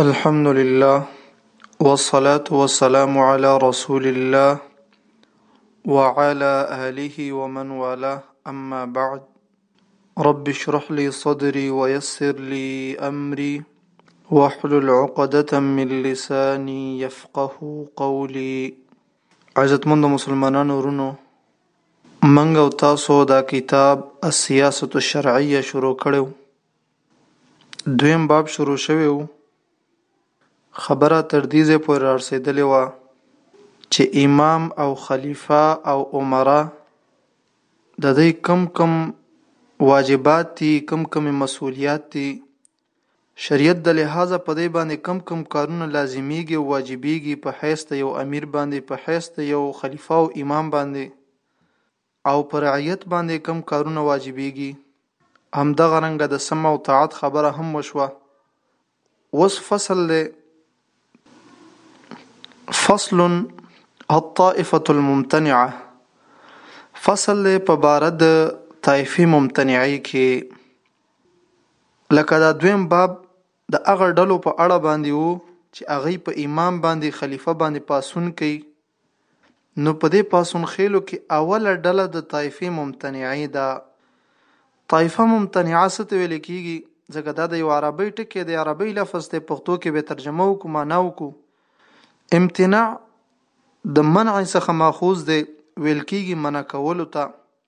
الحمد لله والصلاة والسلام على رسول الله وعلى آله ومن والاه أما بعد رب اشرح لي صدري ويسر لي أمري واحلل عقدة من لساني يفقه قولي عزتمن د مسلمانانو ورونو منګ او تاسو دا کتاب السیاست الشرعیه شروع کړو دویم باب شروع شوی و، خبره تر دې ځای پورې رارسېدلې وه چې امام او خلیفه او عمره د دوی کم کم واجبات دي کم کم مسولیات دي شریعت د لحاظه په دې باندې کم کم کارونه لازمیږي او واجبېږي په حیث د یو امیر باندې په حیث د یو خلیفه او امام باندې او په رعیت باندې کوم کارونه واجبیږي همدغه رنګه د سمع او طاعت خبره هم وشوه اوس فصل دی فصل الطائفه الممتنعه فصل دی په بار د طائفه ممتنعه کې لکه دا دویم باب د هغه ډلو په اړه باندې وو چې هغه په امام باندې خلیفہ باندې پاسون کوي نو په دې پاڅون خېلو کې اوله ډله د طایفې ممتنعې ده. طایفه ممتنعه څه ته ویل کېږي؟ ځکه دا د یو عربۍ ټکی دی، عربۍ لفظ دی، پښتو کې به ترجمه وکړو، معنا وکړو. امتناع د منع څخه ماخوذ دی، ویل کېږي منع کولو ته.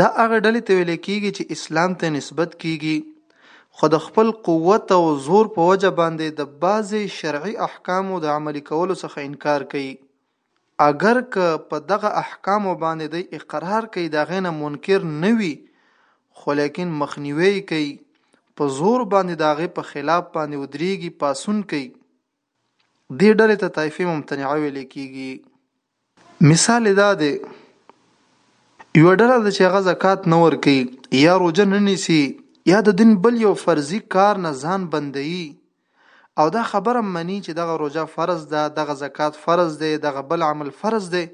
دا هغه ډلې ته ویل کېږي چې اسلام ته نسبت کېږي خو د خپل قوت او زور په وجه باندې د بعضې شرعي احکامو د عملي کولو څخه انکار کوي اگر که په دغه احکامو باندې دی اقرار کوي دا غینه منکر نه وي خو لیکن مخنیوي کوي په زور باندې داغه په خلاف باندې ودرېږي پاسون کوي دې ډلې ته طایفه ممتنعه ویل کېږي. مثال یې دا دی، یوه ډله ده چې هغه زکات نه ورکوي، یا روژه نه نیسي، یا د دین بل یو فرضي کار نه ځان بندوي او دا خبره مني چې دغه روژه فرض ده، دغه زکات فرض دی، دغه بل عمل فرض دی،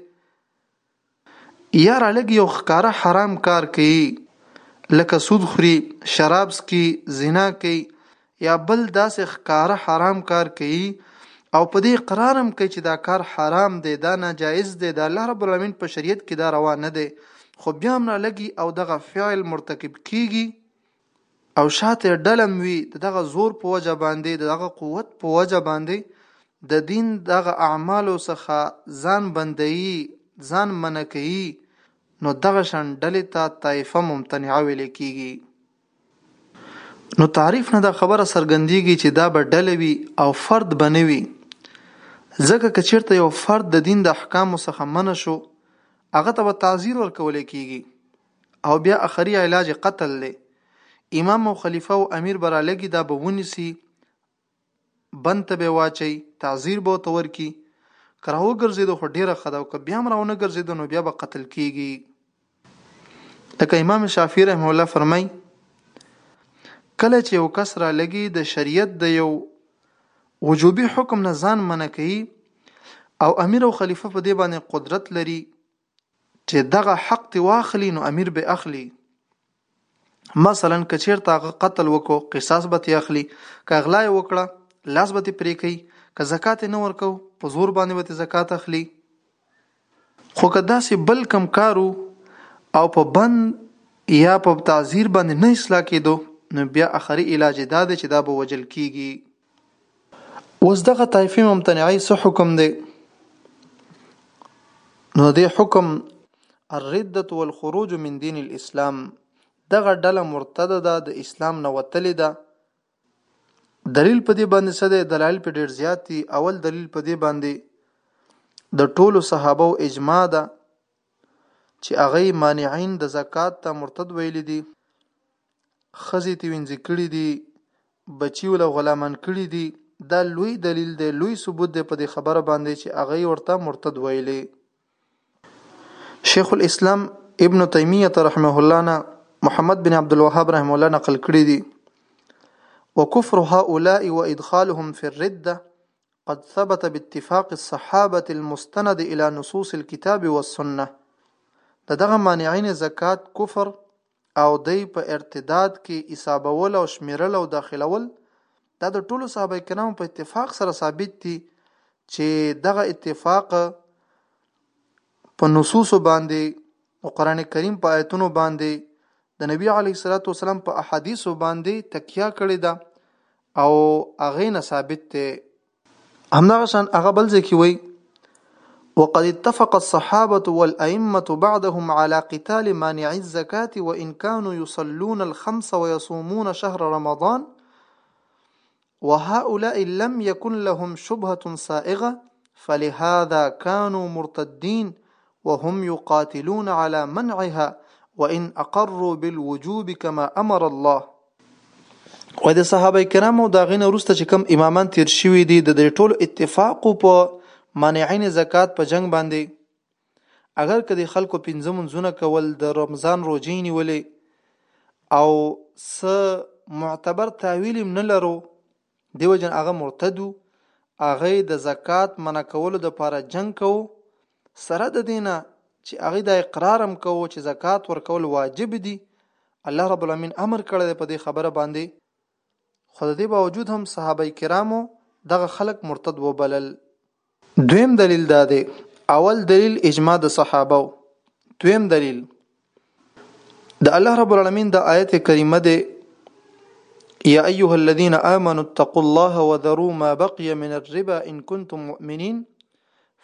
یاره لږ یو ښکاره حرام کار کوي لکه سود خوري شراب څکي زنا کوي یا بل داسې ښکاره حرام کار کوي او په دې اقرار هم کوي چې دا کار حرام دی دا ناجایز دی دا الله رب العالمین په شریعت کې دا روا نه دی خو بیا هم را لګي او دغه فعل مرتکب کیږي او شاته یې ډله هم وي، د دغه زور په وجه باندې، د دغه قوت په وجه باندې د دین دغه اعمالو څخه ځان بندوي، ځان منع کوي، نو دغه شان ډلې ته طایفه ممتنعه ویل کېږي. نو تعریف نه دا خبره څرګندېږي چې دا به ډله وي او فرد به نه وي، ځکه که چېرته یو فرد د دین د احکامو څخه منع شو، هغه ته به تعزیر ورکول کېږي. او بیا اخری علاج یې قتل دی. امام او خلیفه او امیر به رالږي دا به ونیسي بند ته به یې واچوي، تعزیر به ورته ورکړي، که راوګرځېدو خو ډېره ښه ده او که بیا هم راونه ګرځېدو نو بیا به قتل کېږي. لکه امام شافعي رحمه الله فرمایي کله چې یو کس رالږي د شریعت د یو وجوبي حکم نه ځان منع کوي او امیر او خلیفه په دې باندې قدرت لري چې دغه حق تی واخلی نو امیر به اخلی مثلا که چیرته هغه قتل وکړو قصاص به تی اخلی که غلا وکړه لاس به تی پرې کوي که زکات نه ورکو په زور باندې به تی زکات اخلی خو که داسې بل کم کارو او په بند یا په تعذیر باندې نه اصلاح کېدو نو بیا اخري علاج دا دی چې دا به وجل کیږي اوس دغه طایفه ممتنعه څه حکم دی نو دې حکم الرده والخروج من دین الاسلام دغه ډله مرتد ده د اسلام نه وتلې ده دلیل په دې باندې څه دی دلایل په ډیر زیات دي اول دلیل په دې باندې د ټولو صحابه او اجماع ده چې هغه مانعين د زکات ته مرتد ویل دي ښځې تې وینځې کړي دي، بچي له غلامان کړي دي، دا لوی دلیل دی، لوی ثبوت دی په دې خبره باندې چې هغه یې ورته مرتد ویلې. شیخ الاسلام ابن تیمیه رحمه الله نه محمد بن عبد الوهاب رحمه الله نقل کړي دي وكفر هؤلاء وادخالهم في الرده قد ثبت باتفاق الصحابه المستند الى نصوص الكتاب والسنه د دغه مانعین زکات کفر او دی په ارتداد کی حسابول او شمیرل او داخلول دا د ټولو صحابه کرامو په اتفاق سره ثابت دي چې دغه اتفاق په نصوص باندې او قران کریم په آیتونو باندې د نبی علی صلوات والسلام په احادیثو باندې تکیه کړی دا او اغه نه ثابت ته ده همدغه شان هغه بل ځکه وي وقد اتفق الصحابة والأئمة بعدهم على قتال مانع الزكاة وإن كانوا يصلون الخمس ويصومون شهر رمضان وهؤلاء لم يكن لهم شبهة سائغة فلهذا كانوا مرتدين وهم يقاتلون على منعها وان اقروا بالوجوب كما امر الله و د صحابه کرامو دا غینه ورسته چې کم امامان تیر شوی دي د دې ټولو اتفاق په مانعین زکات په جنگ باندې اگر کدي خلکو پنځه منځونه کول د رمضان روزي نیولې او س معتبر تعویل نه لرو دی وجن هغه مرتد وو هغه د زکات منع کولو د پاره جنگ کوو سره د دینه چې هغه د اقرارم کوو چې زکات ورکول واجب دي الله رب العالمین امر کړی په دې خبره باندې خو د دې باوجود هم صحابه کرامو دغه خلک مرتد وبلل دویم دلیل دا دی اول دلیل اجماع د صحابه دویم دلیل د الله رب العالمین د آیت کریمه دی یا ایها الذین آمنوا اتقوا الله وذروا ما بقي من الربا ان كنتم مؤمنین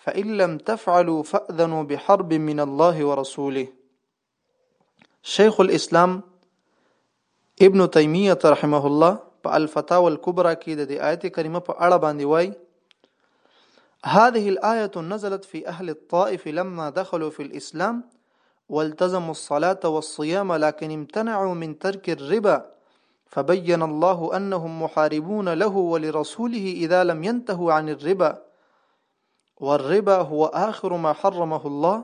فإن لم تفعلوا فأذنوا بحرب من الله ورسوله شيخ الاسلام ابن تيمية رحمه الله په الفتاوى الكبرى کې دي آية كريمة په اړه هذه الآية نزلت في أهل الطائف لما دخلوا في الإسلام والتزموا الصلاة والصيام لكن امتنعوا من ترك الربا فبين الله أنهم محاربون له ولرسوله إذا لم ينتهوا عن الربا والربا هو آخر ما حرمه الله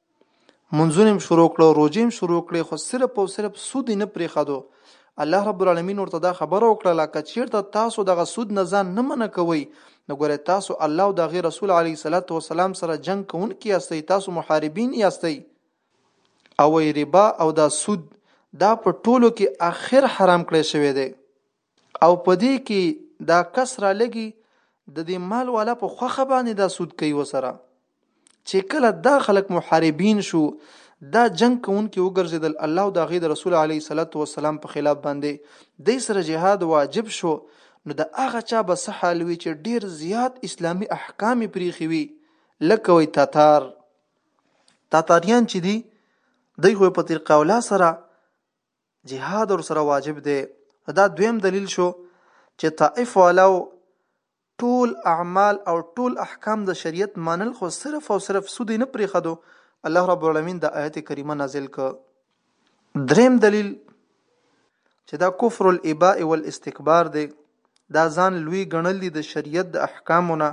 منځونه شروع کړو روزې شروع کړې خو صرف او صرف سود نه پرې خدو الله رب العالمین ورته دا خبره وکړه لکه چیرته تاسو دغه سود نه ځان نه منع کوئ نو ګوره تاسو الله او دغه رسول علی صلوات و سلام سره جنگ کوونکي یاستئ تاسو محاربین یاستئ او ربا او دا سود دا په ټولو کې اخر حرام کړی شوی دی او په دې کې دا کس را لګي د دې مال والا په خوخه باندې دا سود کوي وسره چې کله دا خلک محاربین شو دا جنگ کوونکي وګرځیدل الله او د غید رسول علی صلوات و سلام په خلاف باندې د سره جهاد واجب شو نو د هغه چا به سحال وی چې ډیر زیات اسلامی احکام پریخي وی لکه وی تاتار تاتاریان چې دی دوی خو په تیر قولا سره جهاد ور سره واجب دی دا دویم دلیل شو چې طائف والو ټول اعمال او ټول احکام د شریعت منل خو صرف او صرف سود نه پرې خدو الله رب العالمین د آیت کریمه نازل ک دریم دلیل چې دا کفر الاباء والاستكبار دی دا ځان لوی ګڼل دي د شریعت د احکامونه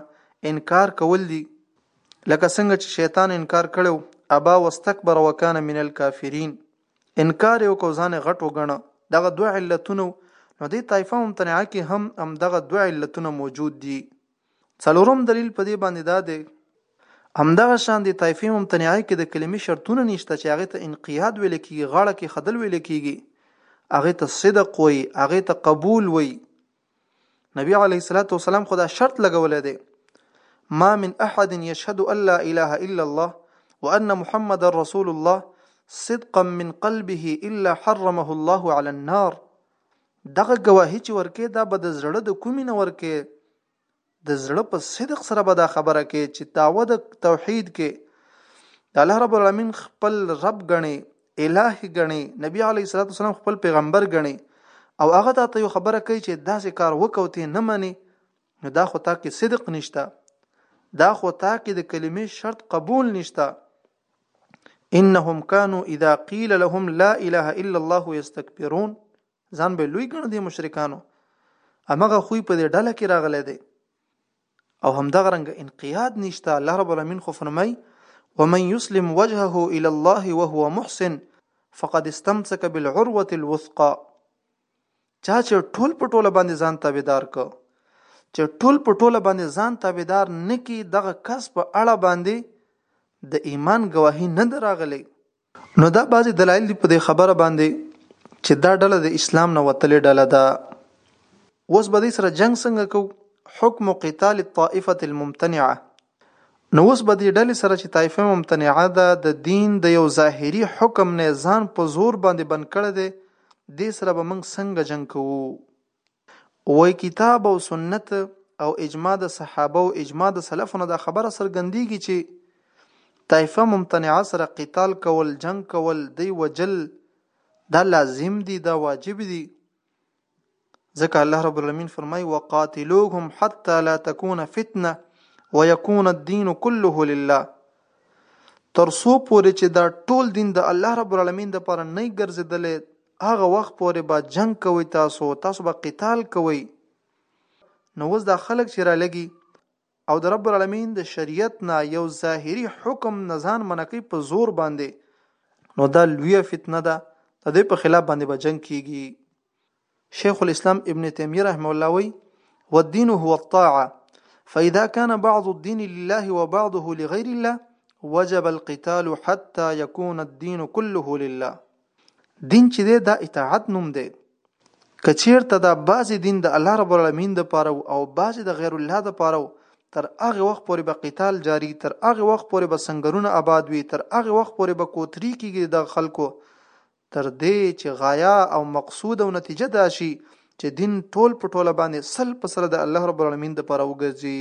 انکار کول دي لکه څنګه چې شیطان انکار کړو ابا واستكبر وکانه من الكافرین انکار یې وکړ ځان یې غټ وګڼه دغه دوه علتونه نو دې طایفه ممتنعه کې هم هم دغه دوه علتونه موجود دي څلورم دلیل په دې باندې دا دی همدغه شان د طایفې ممتنعه کې د کلمې شرطونه نشته چې هغه ته انقیاد ویل کېږي غاړه کې خدل ویل کېږي هغه ته صدق وي هغه ته قبول وي نبی علیه الصلاۃ والسلام خدا شرط لګولې دی ما من احد يشهد ان لا اله الا الله وان محمد رسول الله صدقا من قلبه الا حرمه الله على النار دغه گواهی چې ورکه دا به د زړه د کومې نه ورکه د زړه په صدق سره به دا خبره کې چې داوه د توحید کې د الله رب العالمین خپل رب غني الہ غني نبی علی صلوات والسلام خپل پیغمبر غني او هغه ته یو خبره کوي چې داسې کار وکوتې نه مني نو دا خو تا کې صدق نشته دا خو تا کې د کلمې شرط قبول نشته انهم كانوا اذا قيل لهم لا اله الا الله يستكبرون ځان به لوی ګڼو دي مشرکانو امغه خوې په دې ډله کې راغلی دی او همدغه رنګ انقیاد نشته الله رب العالمین خو فرمای ومن يسلم وجهه الى الله وهو محسن فقد استمسك بالعروه الوثقى چا چې ټول په ټوله باندې ځان تابعدار ک چې ټول په ټوله باندې ځان تابعدار نکی دغه کس په اړه باندې د ایمان گواهی نه دراغلی نو دا بعضې دلایل دي په دې خبره باندې چې دا ډله د اسلام نه وتلې ډله ده اوس به دې سره جنگ څنګه کو حکم قتال الطائفه الممتنعه نو اوس به دې ډلې سره چې طائفه ممتنعه ده د دین د یو ظاهري حکم نه ځان په زور باندې بند کړی دی دې سره به موږ څنګه جنگ کوو وایي کتاب او سنت او اجماع د صحابه او اجماع د سلفو نه دا خبره څرګندېږي چې طایفه ممتنعه سره قتال کول جنګ کول دی وجل دا لازم دي دا واجب دي ځکه الله رب العالمین فرمای وقاتلوهم حتى لا تكون فتنه ويكون الدين كله لله تر څو پورې چې دا ټول دین د الله رب العالمین لپاره نه ګرځیدلې هغه وخت پورې به جنګ کوئ تاسو، تاسو به قتال کوئ، نو اوس دا خلک چې رالږي او د رب العالمین د شریعت نه یو ظاهري حکم نه ځان منع کوي په زور باندې نو دا لویه فتنه ده د دوی په خلاف باندې به جنګ کیږي شیخ الاسلام ابن تیمیه رحمه الله وی والدين هو الطاعه فاذا كان بعض الدين لله وبعضه لغير الله وجب القتال حتى يكون الدين كله لله دين چې دی دا اطاعت نوم دی که چیرته دا بعضی دین د الله رب العالمین د پاره او بعضی د غیر الله د پاره تر هغه وخت پورې به قتال جاری تر هغه وخت پورې به سنگرونه آباد وي تر هغه وخت پورې به کوتري کیږي د خلکو تر دې چې غایا او مقصود او نتیجه دا شي چې دین ټول په ټوله باندې سل په سره د الله رب العالمین د پاره وګرځي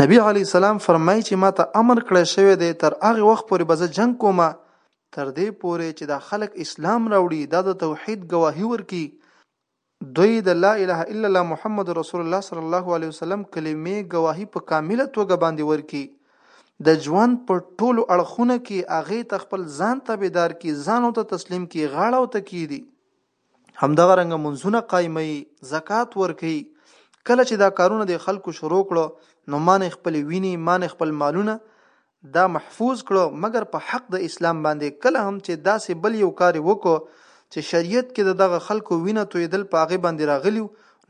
نبی علی السلام فرمایي چې ماته امر کړی شوی دی تر هغه وخت پورې به زه جنگ کوم تر دې پورې چې دا خلک اسلام راوړي دا د توحید گواهی ورکي دوی د لا اله الا الله محمد رسول الله صلی الله علیه وسلم کلمې گواهی په کامله توګه باندې ورکي د ژوند په ټولو اړخونو کې هغه ته خپل ځان تابعدار کی ځان او ته تسلیم کی غاړه او ته کیدي همدغه رنګه منځونه قایمي زکات ورکي کله چې دا کارونه د خلکو شروع کړو نو مان خپل ویني مان خپل مالونه دا محفوظ کړو مګر په حق د اسلام باندې کله هم چې داسې بل یو کار وکړو چې شریعت کې د دغه خلکو وینه تویدل په هغه باندې راغلی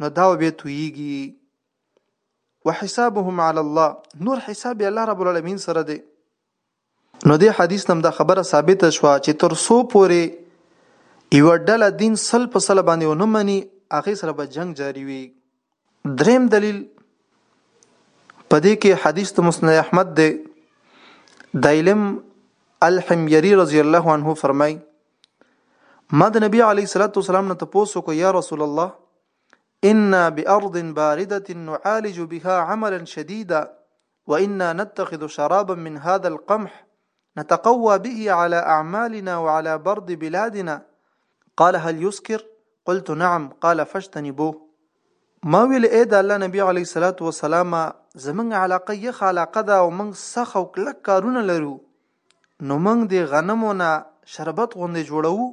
نو دا به تویږي وحسابهم علی الله نور حساب الله رب العالمین سره دی نو دې حدیث نم دا خبره ثابت شوه چې تر سو پورې یو ډله دین سل په سل باندې ونه مني هغه سره به جنگ جاری وي دریم دلیل پدې کې حدیث د مسند احمد دی دایلم الحميري رضی الله عنه فرمای ما د نبی علی صلوات والسلام نه تاسو کو یا رسول الله ان بارض بارده نعالج بها عملا شديدا وانا نتخذ شرابا من هذا القمح نتقوى به على اعمالنا وعلى برد بلادنا قال هل يسكر قلت نعم قال فاجتنبوه ما ویل اې د الله نبی علی صلوات و سلام زمنګ علاقه یخ علاقه ده او موږ سخ او کلک کارونه لرو نو موږ د غنمو نه شربت غوندې جوړو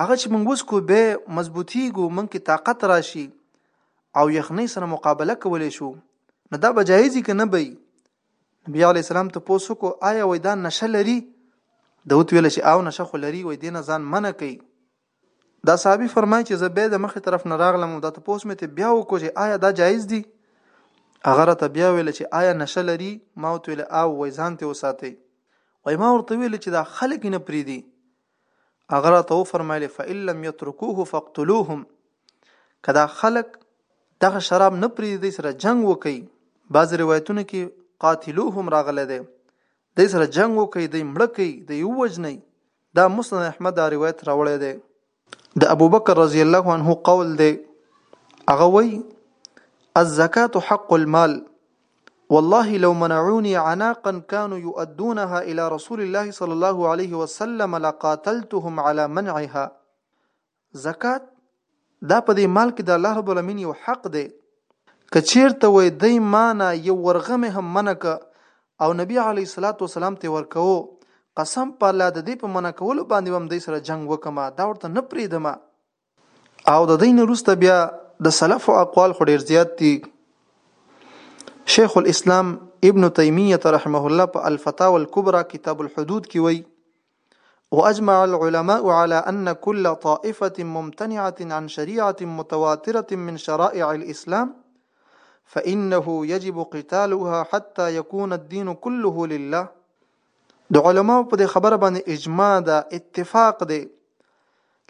هغه چې موږ وڅکو به مضبوطیږو موږ کې طاقت راشي او یخنۍ سره مقابله کولای شو نو دا به جایزي که نه بي نبی علی السلام ته پوسو کو آیا وای دا نشه لري د وت ویل چې او نشه خو لري وای دینه ځان منه کوي دا صحابي فرمای چې زبې د مخې طرف نه راغلم او دا ته پوس مې ته بیا وکړو چې آیا دا جایز دي هغه راته بیا ویل چې آیا نشه لري ما وت ویل او وای ځان ته وساتي وای ما ورته ویل چې دا خلک نه پریدي هغه راته وفرمایل فان لم یترکوه فاقتلوهم که دا خلک دغه شراب نه پریږدي سره جنگ وکي بعض روایتونو کې قاتلوهم راغلی دی د سره جنگ وکي د مړ کوي د یو وجنی دا مسند احمد دا روایت راوړی دی د ابوبکر رضی الله عنه قول دی هغه وی الزکات حق المال والله لو منعوني عناقا كانوا يؤدونها الى رسول الله صلى الله عليه وسلم لقاتلتهم على منعها زکات دا په دې مال کې د الله رب العالمین یو حق دی که چیرته وای دی مانا یو ورغم هم منک او نبی علی صلوات و سلام ته ورکو قسم په الله د دې په منع کولو باندې هم د سره جنگ وکما دا ورته نه پریدم او د دین وروسته بیا د سلف او اقوال خو ډیر زیات دي شیخ الاسلام ابن تیمیه رحمه الله په الفتاوى الكبرى کتاب الحدود کې وایي واجمع العلماء على ان كل طائفه ممتنعه عن شريعه متواتره من شرائع الاسلام فانه يجب قتالها حتى يكون الدين كله لله د علماو په دې خبره باندې اجماع ده اتفاق دی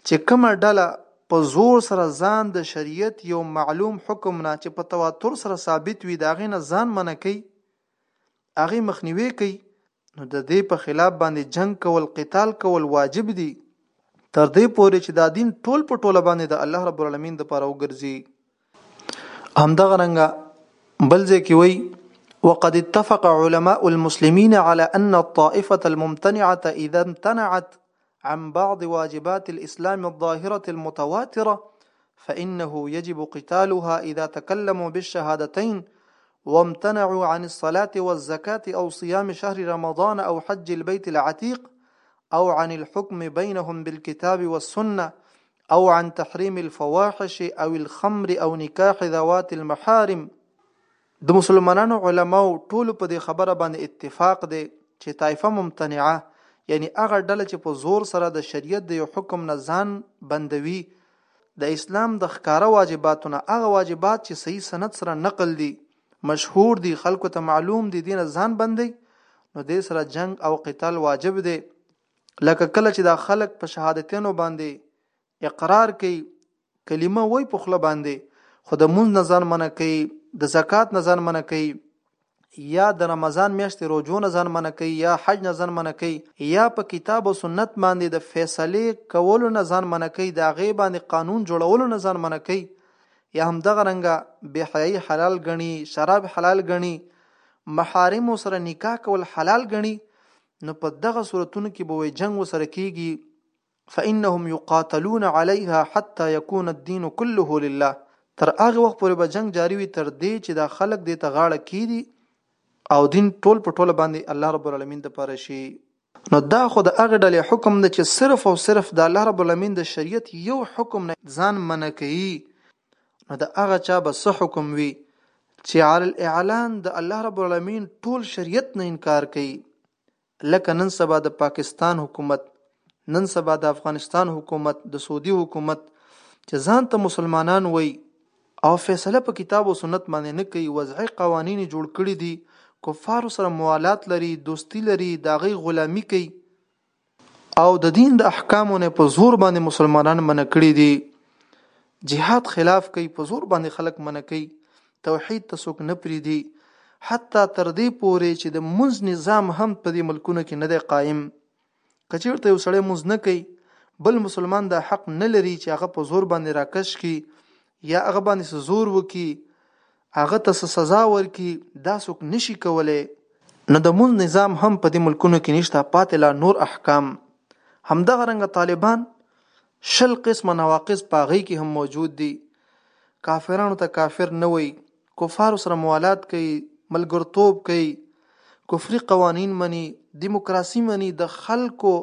چې کومه ډله په زور سره ځان د شریعت یو معلوم حکم نه چې په تواتر سره ثابت وي دا غي نه ځان منع کوي هغه مخنیوي کوي نو د دې په خلاف باندې جنگ کول قتال کول واجب دي تر دې پورې چې دا دین ټول په ټوله باندې د الله رب العالمین د پاره وګرځي همدغه رنګه بل ځکه وی وقد اتفق علماء المسلمين على ان الطائفه الممتنعه اذا امتنعت عن بعض واجبات الاسلام الظاهره المتواتره فانه يجب قتالها اذا تكلموا بالشهادتين وامتنعوا عن الصلاة والزكاة أو صيام شهر رمضان أو حج البيت العتيق أو عن الحكم بينهم بالكتاب والسنة او عن تحريم الفواحش او الخمر او نکاح ذوات المحارم د مسلمانانو علماو ټول په دې خبره باندې اتفاق دی چې طائفه ممتنعه یعنی هغه ډله چې په زور سره د شریعت د یو حکم نه ځان بندوي د اسلام د ښکاره واجباتو نه هغه واجبات چې صحیح سند سره نقل دي مشهور دي خلکو ته معلوم دي دینه ځان بندي نو دې سره جنگ او قتال واجب دی لکه کله چې دا خلک په شهادتینو باندې اقرار کوي کلمه وای په خله باندې خو د مونږ نه ځان منع کوي د زکات نه ځان منع کوي یا د رمضان میاشتې روزو نه ځان منع کوي یا حج نه ځان منع کوي یا په کتاب او سنت باندې د فیصله کولو نه ځان منع کوي دا غي باندې قانون جوړولو نه ځان منع کوي یا هم دغه رنګه به حیاي حلال غني شراب حلال غني محارم سره نکاح کول حلال غني نو په دغه صورتونو کې به وې جنګ وسره کیږي فانهم یقاتلون علیها حتى يكون الدين كله لله تر هغه وخت پورې به جنگ جاری وي تر دې چې دا خلک دې ته غاړه کیدي او دین ټول په ټوله باندې الله رب العالمین د پاره شي نو دا خو د هغه ډلې حکم دی چې صرف او صرف د الله رب العالمین د شریعت یو حکم نه ځان منع کوي نو د هغه چا به څه حکم وي چې علی الاعلان د الله رب العالمین ټول شریعت نه انکار کوي لکه نن سبا د پاکستان حکومت نن سبا د افغانستان حکومت د سعودي حکومت چې ځان ته مسلمانان وای او فیصله په کتاب او سنت باندې نه کوي وضعي قوانين جوړ کړي دي کفار سره موالات لري دوستی لري داغي غلامی کوي او د دین د احکامو نه په زور باندې مسلمانان منع کړي دي جهاد خلاف کوي په زور باندې خلک منع کوي توحید ته څوک نه پری دي حتی تر دې پورې چې د منځ نظام هم په دې ملکونو کې نه دی قائم کچیرته یو سړی منځ نه کوي بل مسلمان دا حق نه لري چې هغه په زور باندې راکش کی یا هغه باندې څه زور وکړي، هغه ته څه سزا ورکړي، دا څوک نه شي کولای. نو د لمونځ نظام هم په دې ملکونو کې نشته، پاتې لا نور احکام. همدغه رنګه طالبان شل قسمه نواقض په هغوی کې هم موجود دي، کافرانو ته کافر نه وایي، کفارو سره موالات کوي، ملګرتوب کوي، کفري قوانین مني، دیموکراسي مني، د خلکو،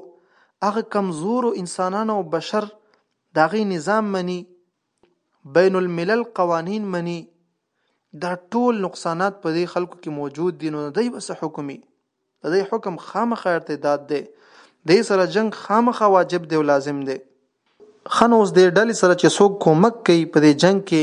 هغه کمزورو انسانانو او بشر د هغوی نظام مني بین الملل قوانین مني دا ټول نقصانات په دې خلکو کې موجود دي نو دوی بس حکمي د دې حکم خامخا ارتداد دی دې سره جنگ خامخا واجب دی او لازم دی خنوس دې ډلې سره چې څوک کومک کوي په دې جنگ کې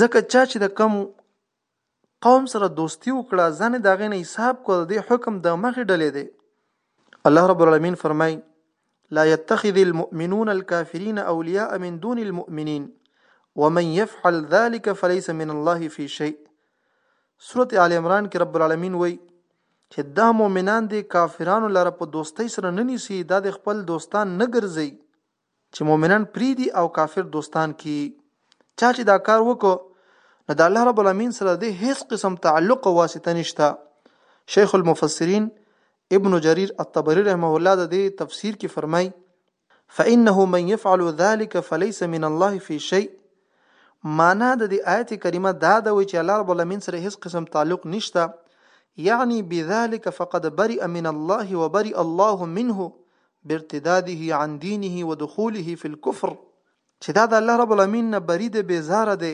ځکه چا چې د کوم قوم سره دوستی وکړه ځان د هغې نه حساب کړه د دې حکم د مخې ډلې دی الله رب العالمین فرمای لا يتخذ المؤمنون الكافرين أولياء من دون المؤمنين ومن يفعل ذلك فليس من الله في شيء سورة آل عمران کې رب العالمین وای چې دا مؤمنان دي کافرانو لپاره په دوستۍ سره نه نیسي دا د خپل دوستان نه ګرځي چې مؤمنان پریدي او کافر دوستان کی چا چې دا کار وکړو نو د الله رب العالمین سره د هیڅ قسم تعلق او واسطه نشته شیخ المفسرین ابن جریر الطبری رحمه الله د دې تفسیر کې فرمای فانه من يفعل ذلك فليس من الله في شيء معنا د دې آیت کریمه دا ده چې الله رب العالمین سره هیڅ قسم تعلق نشته یعنی بذلک فقد برئ من الله وبرئ الله منه بارتداده عن دينه ودخوله في الكفر چې دا د الله رب العالمین نه بری دی بیزاره دی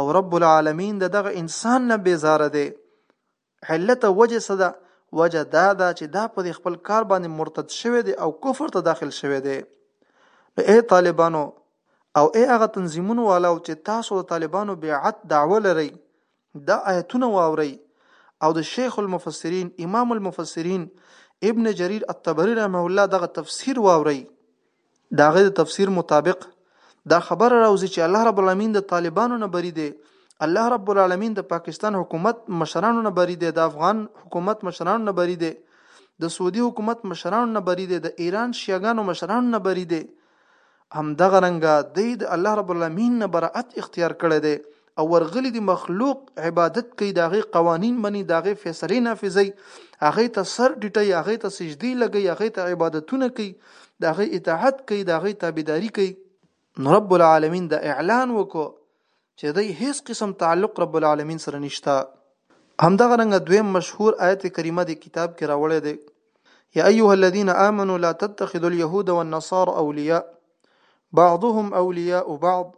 او رب العالمین د دغه انسان نه بیزاره دی علت وجه څه ده وجه دا ده چې دا په خپل کار باندې مرتد شوی دی او کفر ته داخل شوی دی نو اے طالبانو او اے هغه تنظیمونو والاو چې تاسو د طالبانو بیعت دعوه لرئ دا آیتونه واورئ او د شیخ المفسرین امام المفسرین ابن جریر الطبری رحمه الله دغه تفسیر واورئ داغه د تفسیر مطابق دا خبره راوځي چې الله رب العالمین د طالبانو نه بری دی الله رب العالمین د پاکستان حکومت مشرانو نه بری دی د افغان حکومت مشرانو نه بری دی د سعودي حکومت مشرانو نه بری دی د ایران شیعاګانو مشرانو نه بری دی همدغه رنګه دی د الله رب العالمین نه برائت اختیار کړی دی او ورغلی دی مخلوق عبادت کوي داغه قوانین مني داغه فیصله نافذي هغه ته سر ډټي هغه ته سجدي لګي هغه ته عبادتونه کوي داغه اطاعت کوي داغه تابعداري کوي رب العالمین دا اعلان وکړو چې دی هیڅ قسم تعلق رب العالمین سره نشته همدغه رنګ دویم مشهور آیت کریمه دی کتاب کې راوړی دی یا ایها الذین آمنوا لا تتخذوا اليهود والنصارى اولیاء بعضهم اولیاء بعض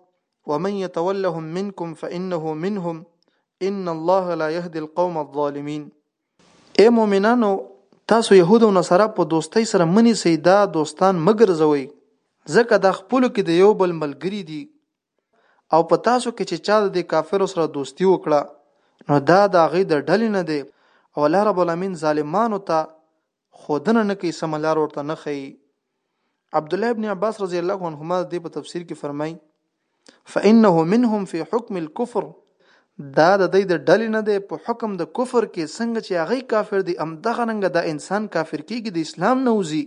ومن يتولهم منكم فانه منهم ان الله لا يهدي القوم الظالمين اے مؤمنانو تاسو يهود او نصارا په دوستۍ سره منی سي دا دوستان مګرځوي ځکه دا خپل کې د یو بل ملګری دي او په تاسو کې چې چا د دې کافرو سره دوستي وکړه نو دا د هغوی د ډلې نه دی او الله رب العالمین ظالمانو ته ښودنه نه کوي سمه لار ورته نه ښیي عبدالله ابن عباس رضی الله عنهما دې په تفسیر کې فرمایي فانه منهم في حكم الكفر دا د دې د ډلې نه دی په حکم د کفر کې څنګه چې هغه کافر دی ام دغه رنګ د انسان کافر کیږي د اسلام نه وځي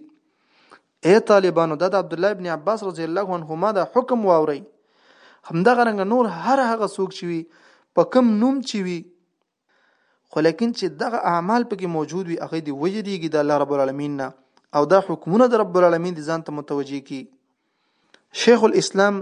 اے طالبانو دا د عبد الله ابن عباس رضی الله عنهما دا حکم واورئ همدغه رنګ نور هر هغه څوک چې وي په کم نوم چې وي خو لیکن چې دغه اعمال پکې موجود وي هغه دی وجریږي د الله رب العالمین نه او دا حکمونه د رب العالمین دي ځان ته متوجي کی شیخ الاسلام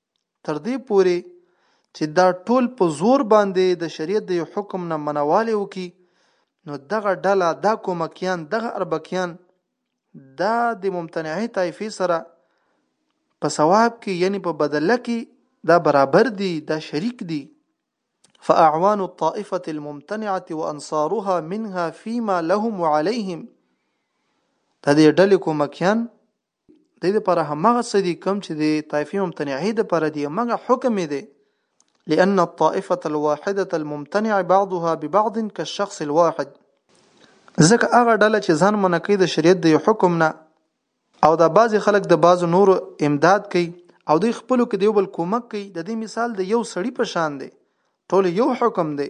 تر دې پورې چې دا ټول په زور باندې د شریعت د یو حکم نه منوالی وکړي نو دغه ډله دا کومکیان دغه اربکیان دا د ممتنعه طایفې سره په ثواب کې یعنی په بدله کې دا برابر دي دا شریک دي فاعوان الطائفه الممتنعه وانصارها منها فيما لهم وعليهم دا د ډلې کومکیان دی د پر همغه څه دي کوم چې د طائفي ممتنعه د پر دي همغه حکم دی لأن الطائفة الواحدة الممتنع بعضها ببعض كالشخص الواحد ځکه هغه ډله چې ځان منکې د شریعت د حکم نه او دا بعضی خلک د بعضو نور امداد کوي او دوی خپلو کې دیو بل کومک کوي د دې مثال د یو سړی په شان دی ټول یو حکم دی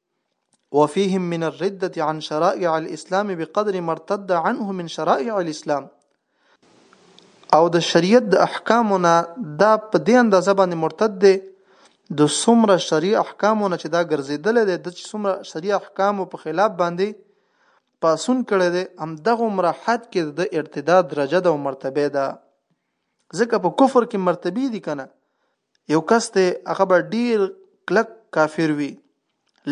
وفيهم من الردة عن شرائع الاسلام بقدر ما ارتد عنه من شرائع الاسلام او د شریعت د احکامو نه دا په دې اندازه باندې مرتد دی د څومره شریع احکامو نه چې دا ګرځېدل دی د څومره شریع احکامو په خلاف باندې پاسون کړی دی هم دغه عمره حد کې د ارتداد درجه ده او مرتبه ده ځکه په کفر کې مرتبه دي کنه یو کس دی هغه به ډیر کلک کافر وي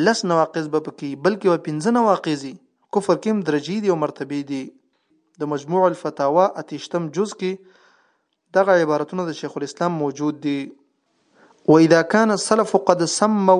لس نواقض به پکې بلکې و پنځه نواقضي کفر کې هم درجې دي او مرتبه دي د مجموع الفتاوا اتیشتم جز کې دغه عبارتونه د شیخ الاسلام موجود دي و اذا كان السلف قد سموا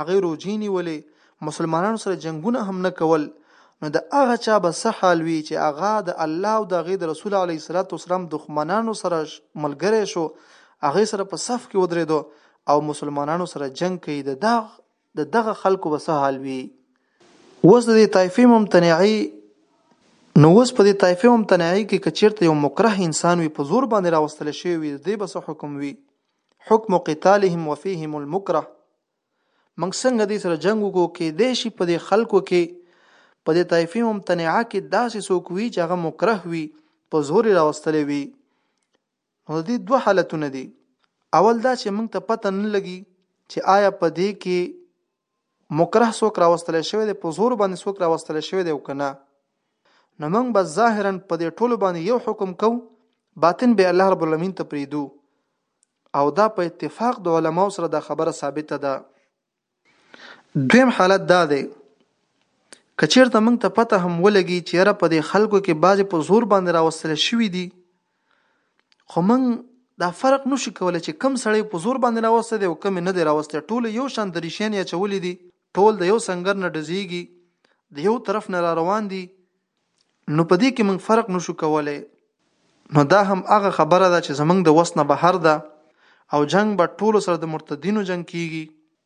هغه روجی نیولې مسلمانانو سره جنگونه هم نه کول نو د هغه چا به څه حال وي چې هغه د الله او د هغې د رسول علیه الصلات والسلام دښمنانو سره ملګری شو هغې سره په صف کې ودرېدو او مسلمانانو سره جنګ کوي د دغه د دغه خلکو به څه حال وي اوس د دې طایفې ممتنعي نو اوس په دې طایفې ممتنعي کې که چېرته یو مکره انسان وي په زور باندې راوستل شوی وي د دې به څه حکم وي حکم قتالهم وفيهم المكره موږ څنګه دې سره جنگ وکړو کې دې شي په دې خلکو کې په دې طایفي ممتنعه کې داسې څوک وي چې هغه مکره وي په زور راوستلې وي نو دې دوه حالتونه دي اول دا چې موږ ته پته نه لګي چې آیا په دې کې مکره څوک راوستل شوی دی په زور باندې څوک راوستل شوی دی او کنه نو موږ به ظاهرا په دې ټولو باندې یو حکم کو باطن به الله رب العالمین ته پریدو او دا په اتفاق د علماو سره دا خبره ثابته ده دویم حالت دا دی کچیرته موږ ته پته هم ولګي چې را په دې خلکو کې بعضې په زور باندې راوستل شوي دي خو موږ دا فرق نشو کولی چې کم سړی په زور باندې راوسته دی او کم نه دی راوسته ټول یو شان د ریشین یا چولې دي ټول د یو سنگر نه ډزیږي د یو طرف نه را روان دي نو په دې کې موږ فرق نشو کولی نو دا هم هغه خبره ده چې زمنګ د وسنه بهر ده او جنگ به ټولو سره د مرتدینو جنگ کیږي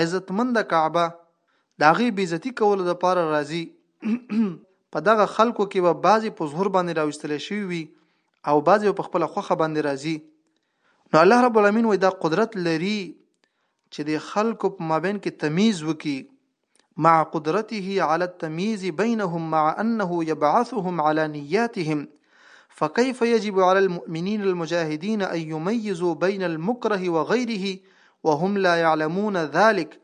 عزتمنده کعبه د هغې بېزتي کولو دپاره راځي په دغه خلکو کې به بعضې په ظهور باندې راوستلی شوي وي او بعضې به په خپله خوښه باندې راځي نو الله رب العالمین وایي دا قدرت لري چې د خلکو په مابین کې تمیز وکي مع قدرته على التمييز بينهم مع أنه يبعثهم على نياتهم فكيف يجب على المؤمنين المجاهدين أن يميزوا بين المكره وغيره وهم لا يعلمون ذلك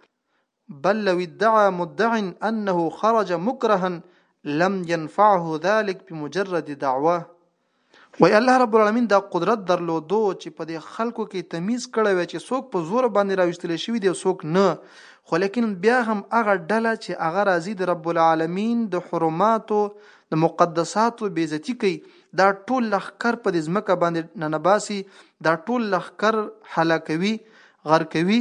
بل لو ادعى مدع انه خرج مكرها لم ينفعه ذلك بمجرد دعوه وای الله رب العالمین دا قدرت درلودو چې په دې خلکو کې تمیز کړی وي چې څوک په زور باندې راوستل شوی دی څوک نه خو لیکن بیا هم هغه ډله چې هغه راضی د رب العالمین د حرماتو د مقدساتو بیزتی کوي دا ټول لخکر په دې ځمکه باندې ننباسي دا ټول لخکر هلاکوي غرقوي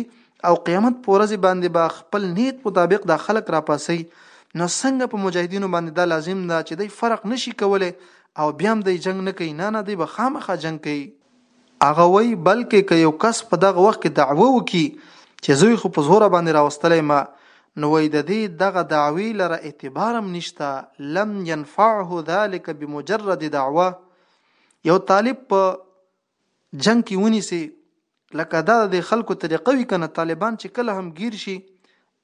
او قیامت پورځي باندې با خپل نیت مطابق دا خلک راپاسي نو څنګه په مجاهدینو باندې دا لازم ده چې دوی فرق نشي کولی او بیا هم دوی جنگ نه کوي نه نه دوی به خامخا جنگ کوي هغه وایي، بلکې که یو کس په دغه وخت کې دعوه وکړي چې زوی خو په زوره باندې راوستلی یم، نو وایي د دې دغه دعوې لره اعتبار هم نشته، لم ینفعه ذلک بمجرد دعوه، یو طالب په جنګ کې ونیسي، لکه دا د خلکو طریقه وي کنه طالبان چې کله هم ګیر شي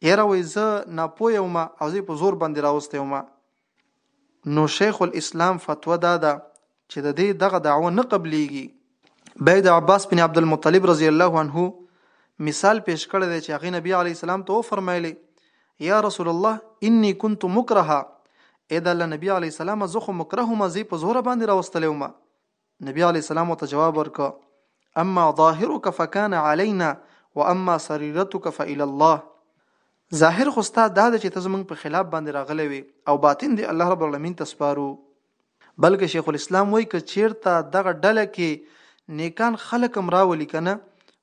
یاره وایي زه ناپوه یم او زه په زور باندې راوستی یم. نو شیخ الاسلام فتوا دا ده چې د دې دغه دعوه نه قبليږي به د عباس بن عبد المطلب رضی الله عنه مثال پیش کړی دی چې هغه نبی علی السلام ته وفرمایلی یا رسول الله انی كنت مکرها اې د الله نبی علی السلام زه خو مکرهما زی په زوره باندې راوستلې وم نبی علی السلام ورته جواب ورکړ اما ظاهرك فكان علينا واما سريرتك فإلى الله ظاهر خو ستا دا چې ته زمونږ په خلاف باندې راغلی وي او باطن دی الله رب العالمین ته سپارو بلکې شیخ الاسلام وایي که چیرته دغه ډله کې نیکان خلک هم راولي کنه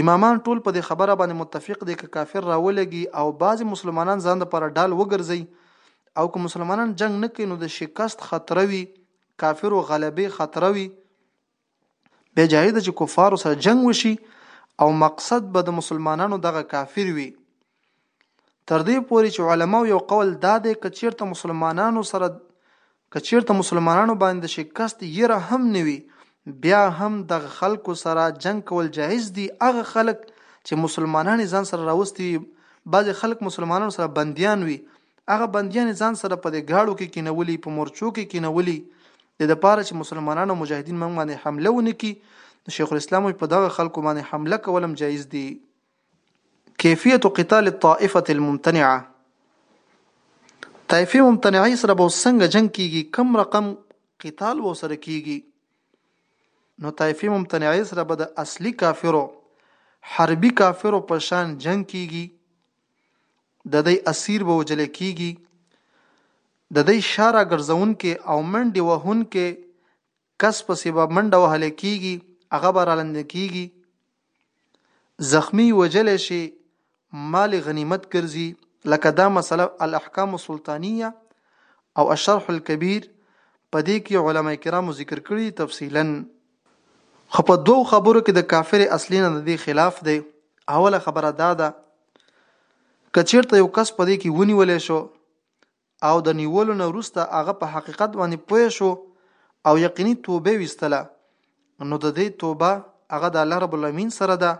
امامان ټول په دې خبره باندې متفق دی که کافر راولګي او بعضی مسلمانان ځان لپاره ډال وګرځي او که مسلمانان جنگ نه کوي نو د شکست خطر وي کافر او غلبې خطر وي به جایز چې کفار سره جنگ وشي او مقصد به د مسلمانانو دغه کافر وي تر دې پورې چې علماو یو قول دا دی که چیرته مسلمانانو سره که چیرته مسلمانانو باندې شکست یره هم نوي بیا هم د خلکو سره جنگ کول جایز دي هغه خلک چې مسلمانان ځان سره راوستي بعضی خلک مسلمانانو سره بندیان وي هغه بندیان ځان سره په دې گاړو کې کینولي په مورچو کې کینولي د لپاره چې مسلمانانو مجاهدین موږ باندې حمله ونکي شیخ الاسلام په دغه خلکو باندې حمله کولم جایز دي کیفیت قتال الطائفه الممتنعه طائفه ممتنعه سره به څنګه جنگ کیږي کم رقم قتال و سره کیږي نو طائفه ممتنعه سره به د اصلي کافرو حربي کافرو په شان جنگ کیږي د دې اسیر به وجل کیږي د دې شارع ګرځون کې او منډي وهون کې کس پسې به منډه وهل کیږي هغه به رالند کیږي زخمی وجل شي مال غنیمت ګرځي لکه دا مسله الاحکام السلطانیه او الشرح الكبير په دې کې علما کرامو ذکر کړی تفصیلا خو په دوو خبرو کې د کافر اصلي نه د دې خلاف دی اوله خبره دا ده کچیرته یو کس په دې کې ونیول شو او د نیولو نه وروسته هغه په حقیقت باندې پوه شو او یقیني توبه ویستله نو د دې توبه هغه د الله رب العالمین سره ده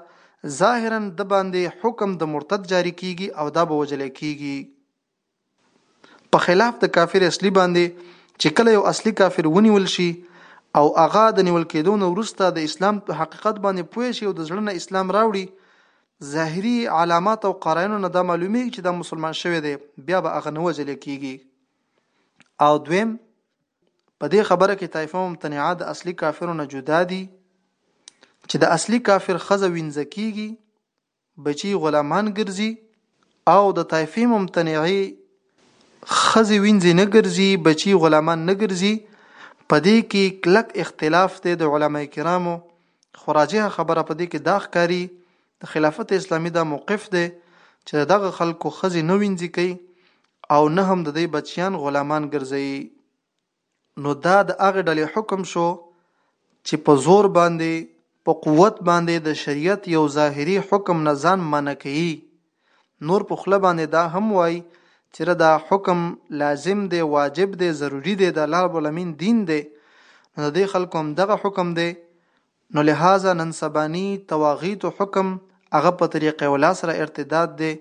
ظاهرا د باندې حکم د مرتد جاری کیږي او دا به وجل کیږي په خلاف د کافر اصلي باندې چې کله یو اصلي کافر ونیول شي او هغه د نیول کېدو نه وروسته د اسلام په حقیقت باندې پوه شي او د زړه نه اسلام راوړي ظاهري علامات او قراینو نه دا معلومیږي چې دا مسلمان شوی دی بیا به هغه نه وجل کیږي او دویم په دې خبره کې طائفه ممتنعه د اصلي کافرو نه جدا دي چې د اصلي کافر خزه وینځ کیږي بچي غلامان ګرځي او د طائفه ممتنعه خزه وینځ نه ګرځي بچي غلامان نه ګرځي په دې کې کلک اختلاف دی د علما کرامو خو راجحه خبره په دې کې دا ښکاري د خلافت اسلامي دا موقف دی چې دغه خلکو خزي نه وینځي کوي او نه هم د دې بچیان غلامان ګرځي نو دا د هغه ډلې حکم شو چې په زور باندې په قوت باندې د شریعت یو ظاهری حکم نه ځان منع کوي نور په خوله باندې دا هم وایي چې دا حکم لازم دی واجب دی ضروری دی د الله رب العالمین دین دی نو د دې خلکو هم دغه حکم دی نو لهدا نن سبانی تواغیت حکم هغه په طریقې ولا سره ارتداد دی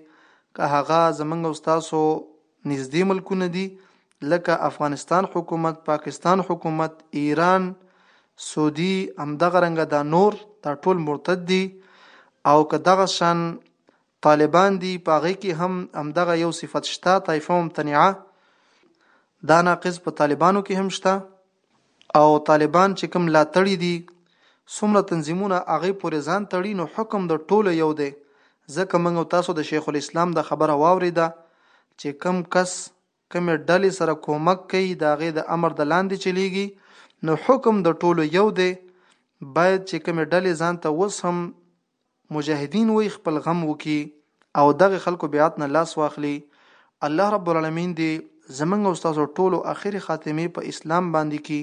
که هغه زمنګ استادو نږدې ملکونه دي لکه افغانستان حکومت، پاکستان حکومت، ایران، سعودي همدغه رنګه دا نور دا ټول مرتد دي او که دغه شان طالبان دي په هغه کې هم همدغه یو صفت شته طایفه ممتنعه دا ناقض په طالبانو کې هم شته او طالبان چې کوم لا تړي دي څومره تنظیمونه هغه پورې ځان تړي نو حکم د ټولو یو دی ځکه موږ او تاسو د شیخ الاسلام د خبره واوریده چې کم کس کمې ډلې سره کومک کوي د هغې د امر د لاندې چلیږي نو حکم د ټولو یو دی باید چې کمې ډلې ځان ته اوس هم مجاهدین وی خپل غم وکی او دغه خلکو بیعت نه لاس واخلی الله رب العالمین دی زمنګ او تاسو ټولو اخیری خاتمه په اسلام باندې کی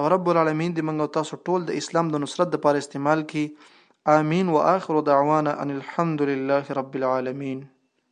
او رب العالمین دی منګ او تاسو ټول د اسلام د نصرت د پاره استعمال کی آمین واخر دعوانا ان الحمد لله رب العالمین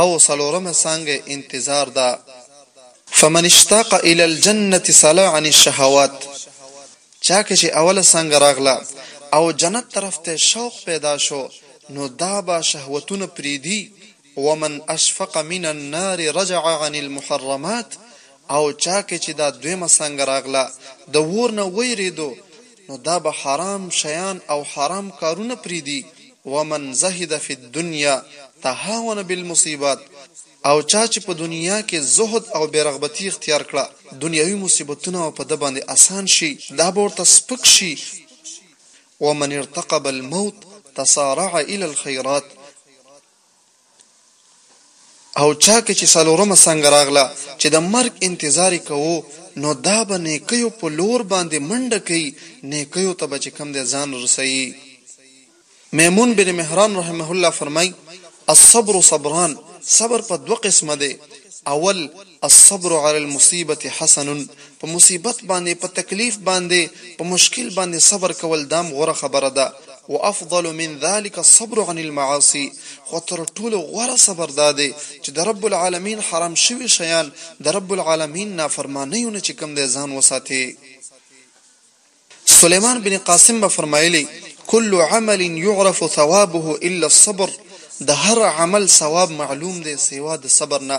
او څلورمه څانګه انتظار ده فمن اشتاق الی الجنة سلا عن الشهوات چا کې چې اوله څانګه راغله او جنت طرف ته شوق پیدا شو نو دا به شهوتونه پریږدي ومن اشفق من النار رجع عن المحرمات او چا کې چې دا دویمه څانګه راغله د اور نه ویریدو نو دا به حرام شیان او حرام کارونه پریږدي، ومن زهد فی الدنیا تهاون بالمصیبات او چا چې په دنیا کې زهد او بې رغبتي اختیار کړه، دنیاوي مصیبتونه به په ده باندې اسان شي، دا به ورته سپک شي، ومن ارتقب الموت تسارع الی الخیرات. او چا کې چې څلورمه څنګه راغله چې د مرګ انتظار یې کوو نو دا به نیکیو په لور باندې منډه کوي نیکیو ته به چې کوم دی ځان رسوي میمون بن مهران رحمه الله فرمایي الصبر صبران صبر په دوه قسمه دی اول الصبر علی المصیبة حسن په مصیبت باندې، په تکلیف باندې، په مشکل باندې صبر کول دام غوره خبره ده، وافضل من ذلک الصبر عن المعاصی، خو تر ټولو غوره صبر دا دی چې د رب العالمین حرام شوي شیان، د رب العالمین نافرمانیو نه چې کوم دی ځان وساتې. سلیمان بن قاسم به فرمایلي، کل عمل یعرف ثوابه الا الصبر، د هر عمل ثواب معلوم دی سوا د صبر نه.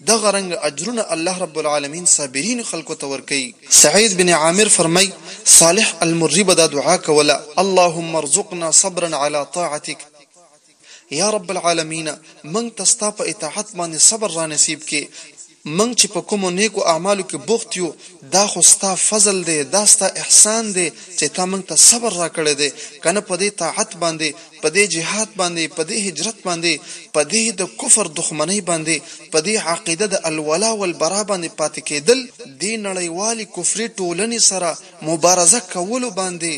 دغه رنګه اجرونه الله رب العالمين صابرينو خلکو ته ورکوي. سعيد بن عامر فرمايي، صالح المري به دا دعا کوله، اللهم ارزقنا صبرا علی طاعتک، يا رب العالمين موږ ته ستا په اطاعت باندې صبر رانصيب کړې، موږ چې په کومو نيکو اعمالو کې بوخت يو دا خو ستا فضل دی، دا ستا احسان دی چې تا موږ ته صبر راکړی دی، کنه په دې طاعت باندې په دې جهاد باندې، په دې هجرت باندې، په دې د کفر دښمنۍ باندې، په دې عقیده د الولاء والبراء باندې پاتې کېدل، دې نړیوالې کفري ټولنې سره مبارزه کولو باندې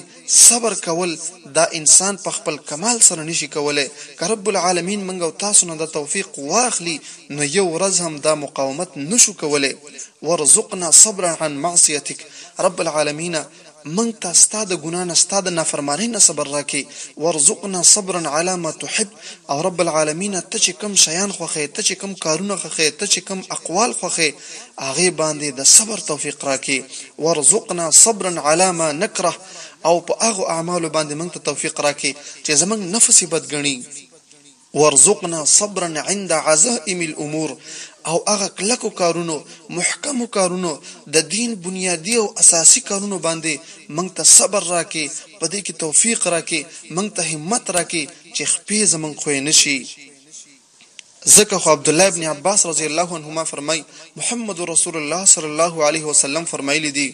صبر کول دا انسان په خپل کمال سره نشي کولای، که رب العالمین موږ او تاسو نه دا توفیق واخلي نو یو ورځ هم دا مقاومت نشو کولای، وارزقنا صبرا عن معصیتک، رب العالمینه! مونږ ته ستا د ګناه نه ستا د نافرمانۍ نه صبر راکړي، وارزقنا صبرا علی ما تحب، او رب العالمینه ته چې کوم شیان خوښې، ته چې کوم کارونه خوښې، ته چې کوم اقوال خوښې، هغې باندې د صبر توفیق راکړي، وارزقنا صبرا علی ما نکره، او په هغو اعمالو باندې مونږ ته توفیق راکړي چې زمونږ نفس یې بد ګڼي. وارزقنا صبرا عند عزائم الامور او هغه کلکو کارونو، محکمو کارونو، د دین بنیادي او اساسي کارونو باندې موږ ته صبر راکړې، په دې کې توفیق راکړې، موږ ته همت راکړې چې خپې زموږ خوې نه شي. ځکه خو عبدالله ابن عباس رضی الله عنهما فرمائی، محمد رسول الله صلی الله علیه وسلم فرمایلي دي،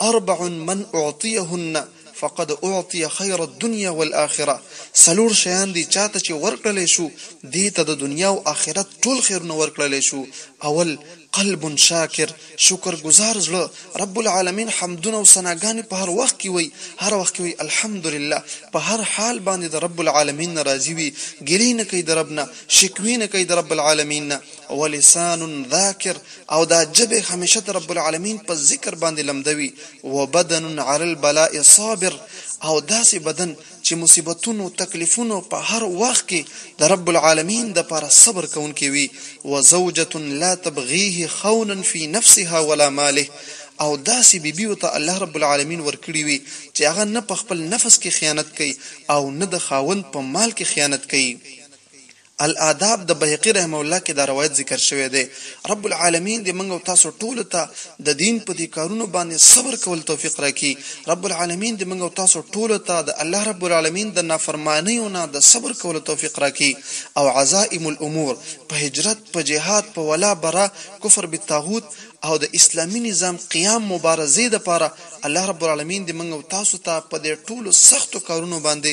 اربع من اعطیهن فقد اعطی خیر الدنیا والاخرة، څلور شیان دي چاته چې ورکړل شو دې ته د دنیا او آخرت ټول خیرونه ورکړل شو، اول، قلب شاکر، شکر ګزار زړه، رب العالمین حمدونه او ثناګانې په هر وخت کې وایي، هر وخت کې وایي الحمدلله، په هر حال باندې د رب العالمین نه راضي وي، ګیلې نه کوي د رب نه، شکوې نه کوي د رب العالمین نه، ولسان ذاکر او دا ژبه همیشه د رب العالمین په ذکر باندې لمده وي، وبدن علی البلاء صابر او داسې بدن چې مصیبتونو، تکلیفونو په هر وخت کې د رب العالمین دپاره صبر کوونکی وي، وزوجة لا تبغیه خونا فی نفسها ولا ماله او داسې بي بي ته الله رب العالمین ورکړي وي چې هغه نه په خپل نفس کې خیانت کوي او نه د خاوند په مال کې خیانت کوي. الاداب د بيهقي رحمه الله کې دا روايت ذکر شوی دی، رب العالمين دې موږ او تاسو ټولو ته د دين په دې کارونو باندې صبر کولو توفيق راکړي، رب العالمين دې موږ او تاسو ټولو ته د الله رب العالمين د نافرمانيو نه د صبر کولو توفيق راکړي او عزائم الامور په هجرت، په جهاد، په ولا برا، کفر بالطاغوت او د اسلامي نظام قيام مبارزې لپاره الله رب العالمين دې موږ او تاسو ته په دې ټولو سختو کارونو باندې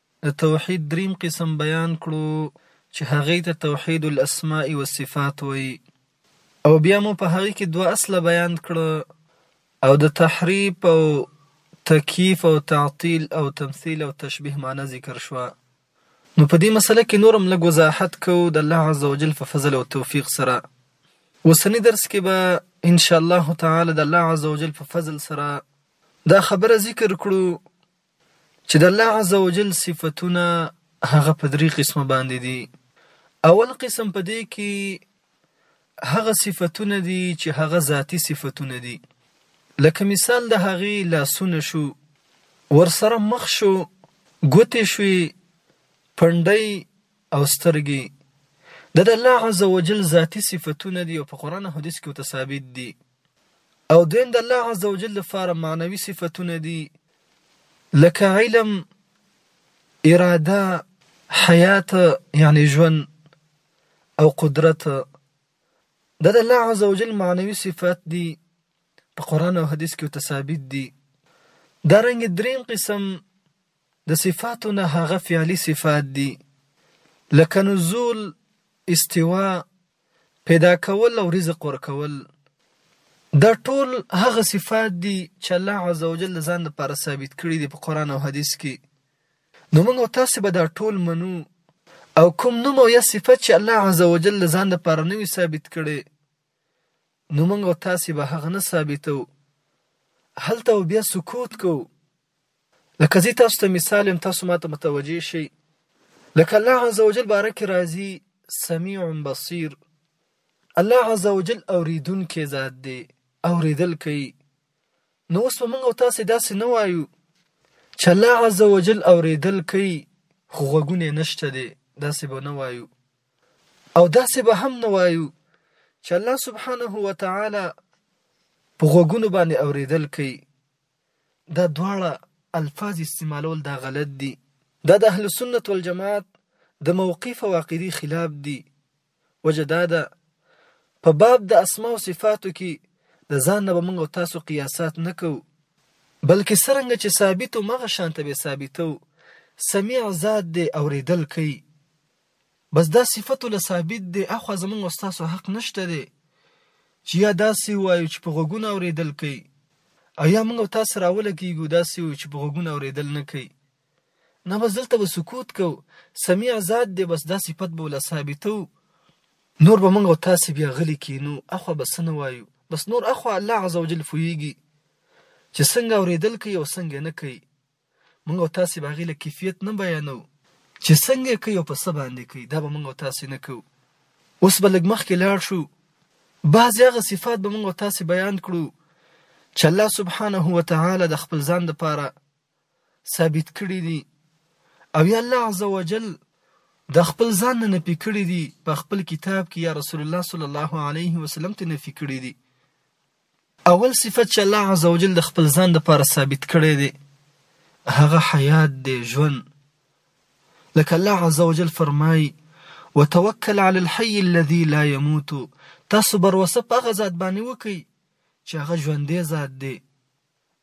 د توحید دریم قسم بیان کړو چې هغې ته توحید الاسماء والصفات وایي او بیا مو په هغې کې دوه اصله بیان کړو او د تحریف او تکیف او تعطیل او تمثیل او تشبیه معنی ذکر شوه نو په دې مسله کې نورم لږ وضاحت کوو د الله عز وجل په فضل او توفیق سره اوسنی درس کې به ان شاء الله تعالی د الله عز وجل په فضل سره دا خبره ذکر کړو چې د الله عزوجل صفتونه هغه په درې قسمه باندې دي، اول قسم په دې کې هغه صفتونه دي چې هغه ذاتي صفتونه دي، لکه مثال د هغه لاسونه شو، ورسره مخ شو، ګوتې شوې، پنډۍ او سترګې، دا د الله عزوجل ذاتي صفتونه دي او په قرآن او حدیث کې ورته ثابت دي. او دویم د الله عزوجل لپاره معنوي صفتونه دي لکه علم، اراده، حیات یعنی ژوند او قدرت دا د الله عزوجل معنوي صفات دي په قرآن او حدیث کې ورته ثابت دي دارنګه دریم قسم د صفاتو نه هغه فعلي صفات دي لکه نزول، استوا، پېدا کول او رزق ورکول. دا ټول هغه صفات دي چې الله عز وجل د ځان لپاره ثابت کړي دي په قرآن او حدیث کې. نو موږ او تاسې به دا ټول منو او کوم نوم او یا صفت چې الله عز وجل د ځان لپاره نه وي ثابت کړی نو موږ او تاسې به هغه نه ثابتوو، هلته به بیا سکوت کوو. لکه زه تاسو ته مثال یم تاسو ماته متوجه شئ لکه الله عز وجل باره کې راځي سمیع بصیر الله عز وجل اوریدونکی ذات دی اوریدل کوي نو اوس موږ او تاسو داسې نه وایو چې الله عز وجل اوریدل کوي خو غوږونه نشته دی داسې به نه وایو او داسې به هم نه وایو چې الله سبحانه و تعالی په غوږونو باندې اوریدل کوي دا دواړه الفاظ استعمالول دا غلط دي. دا د اهل سنت والجماعت د موقف او عقیدې خلاف دي. وجه دا ده په باب د اسماء او صفاتو کې د ځان نه به موږ او تاسو قیاسات نه کوو بلکې څرنګه چې ثابت او مغه شانته به ثابتو سمیع ذات دی اوریدل کوي بس دا صفت له ثابت دی اخوا زمونږ او ستاسو حق نشته دی چې یا داسې وایو چې په غوږونه اورېدل کوي او یا موږ او تاسو راوله کېږو داسې وایو چې په غوږونه اورېدل نه کوي نه بس دلته به سکوت کو سمیع ذات دی بس دا صفت به له ثابتو نور به موږ او تاسو بیا غلي کینو اخوا بس نه وایو بس نور اخوا الله عزوجل فویږي چې څنګه اورېدل کوي او څنګه نه کوي موږ او تاسې به هغې له کیفیت نه بیانوو چې څنګه یې کوي او په څه باندې کوي دا به موږ او تاسې نه کوو اوس به لږ مخکې لاړ شو بعضې هغه صفات به موږ او تاسې بیان کړو چې الله سبحانه وتعالی د خپل ځان دپاره ثابت کړي دي او یا الله عز وجل د خپل ځان نه نفي کړي دي په خپل کتاب کې یا رسول الله صلی الله علیه وسلم ته نفي کړي دي اول صفت چې الله عزوجل د خپل ځان لپاره ثابت کړی دی هغه حیات دی ژوند لکه الله عزوجل فرمایي وتوکل علی الحی الذی لا یموت تاسو بر وسه په هغه ذات باندې وکړئ چې هغه ژوندی ذات دی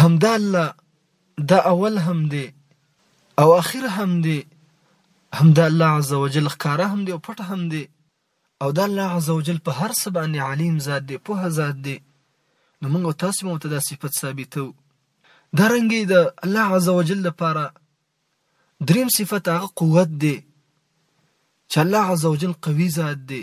همدا الله دا اول هم دی او اخر هم دی همدا الله عز وجل ښکاره هم دی او پټ هم دی او دا الله عز وجل په هر څه باندې علیم ذات دی پوه ذات دی نو موږ او تاسو مو ته دا صفت ثابتو دا رنګي د الله عز وجل لپاره دریم صفت هغه قوت دی چې الله عزوجل قوي ذات دی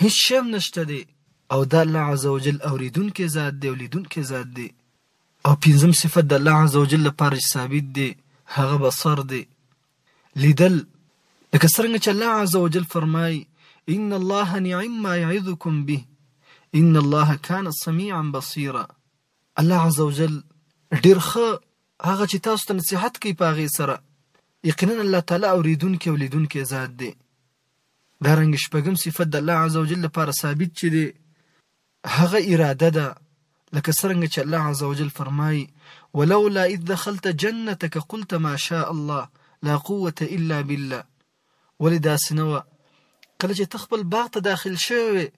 هیڅ شی هم نشته دی او دا الله عز وجل اوریدونکی ذات دی او لیدونکی ذات دی او پنځم صفت د الله عز وجل لپاره چې ثابت دی هغه بصر دی لیدل لکه څنګه چې الله عز وجل فرمای ان الله نعم ما يعظكم به ان الله كان سميعا بصيرا الله عز وجل ډیر ښه هغه چې تاسو ته نصيحت کوي په هغه سره یقینا الله تعالی اوریدونکي او لیدونکي ذات دی دارنګه شپږم صفت د الله عزوجل لپاره ثابت چې دی هغه اراده ده لکه څرنګه چې الله عزوجل فرمایي ولولا اذ دخلت جنتك قلت ما شاء الله لا قوه الا بالله ولې داسې نه وه کله چې ته خپل باغ ته داخل شوی وې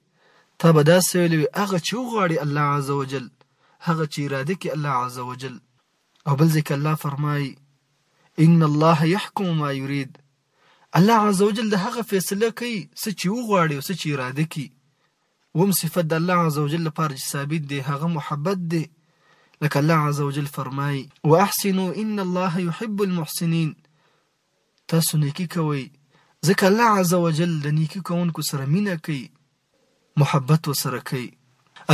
تا به داسې ویلي وي هغه چې وغواړي الله عزوجل هغه چې اراده کې الله عزوجل او بل ځکه الله فرمایي ان الله يحكم ما يريد الله عز وجل د هغه فیصله کوي څه چې وغواړي او څه چې اراده کوي وم صفت د الله عز وجل لپاره چې ثابت دی هغه محبت دی لکه الله عز وجل فرمایي واحسنوا ان الله يحب المحسنين تاسو نیکی کوئ ځکه الله عز وجل د نیکی کوونکو سره مینه کوي محبت وسره کوي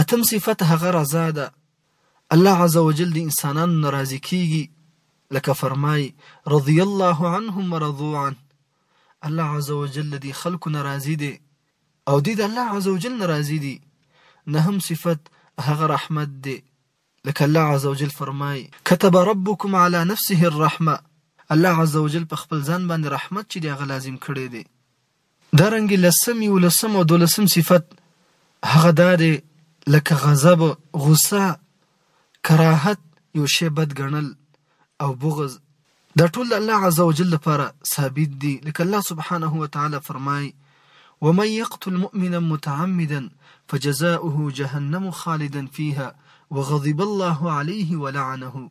اتم صفت هغه رضا ده الله عزوجل د انسانانو نه راضي کیږي لکه فرمایي رضي الله عنهم ورضو عنه الله عزوجل له دې خلکو نه راضي دی او دی د الله عزوجل نه راضي دي نهم صفت هغه رحمت دی لکه الله عزوجل فرمایي كتب ربكم على نفسه الرحمه الله عزوجل په خپل ځان باندې رحمت چې دی هغه لازم کړی دی دارنګه لسم، یولسم او دولسم صفت هغه دا دی لکه غضب، غصه، کراهت، یو شی بد ګڼل او بغض دا ټول د الله عز وجل لپاره ثابت دي لکه الله سبحانه وتعالی فرمایي ومن يقتل مؤمنا متعمدا فجزاؤه جهنم خالدا فيها وغضب الله عليه ولعنه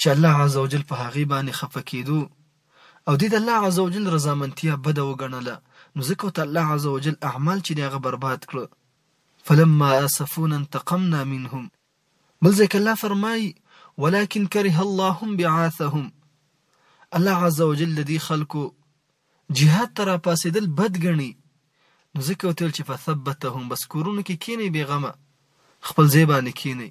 چې الله عزوجل په هغې باندې خفه کېدو او دې د الله عزوجل رضامندتیا بده وګڼله نو ځکه ورته الله عزوجل اعمال چې دي هغه برباد کړل فلما اسفونا انتقمنا منهم بل ځای کې الله فرمایي ولكن كره الله بعاثهم الله عز وجل د دې خلکو جهاد ته راپاسېدل بد ګڼي نو ځکه وتل چې فثبتهم بس کورونو کې کینی بې غمه خپل ځای باندې کینی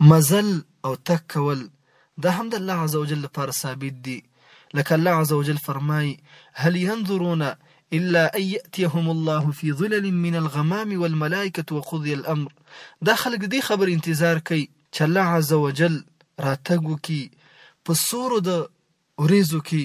مزل او تګ کول دا هم د الله عزوجل لپاره ثابت دي لکه الله عزوجل فرمايي، هل ينظرون الا ان يأتيهم الله في ظلل من الغمام والملائکة وقضي الامر دا خلک د دې خبرې انتظار کوي چې الله عزوجل راتګ وکړي په سورو د ورېځو کې